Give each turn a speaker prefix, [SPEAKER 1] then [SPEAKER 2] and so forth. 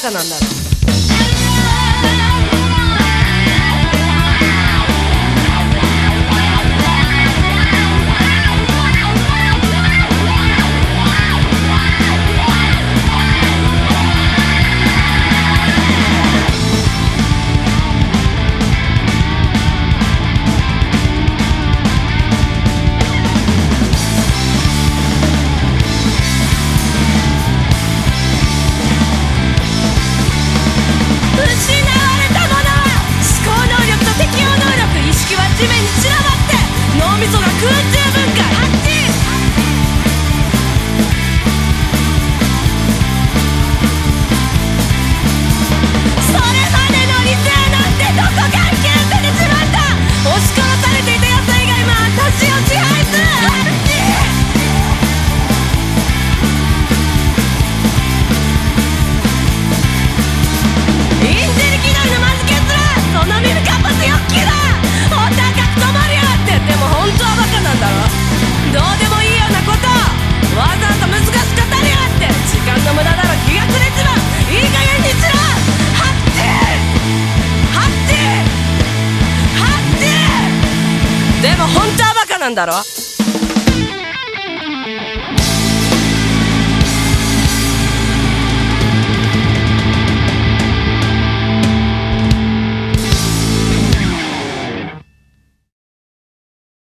[SPEAKER 1] かなんだろう。空中分解んだろ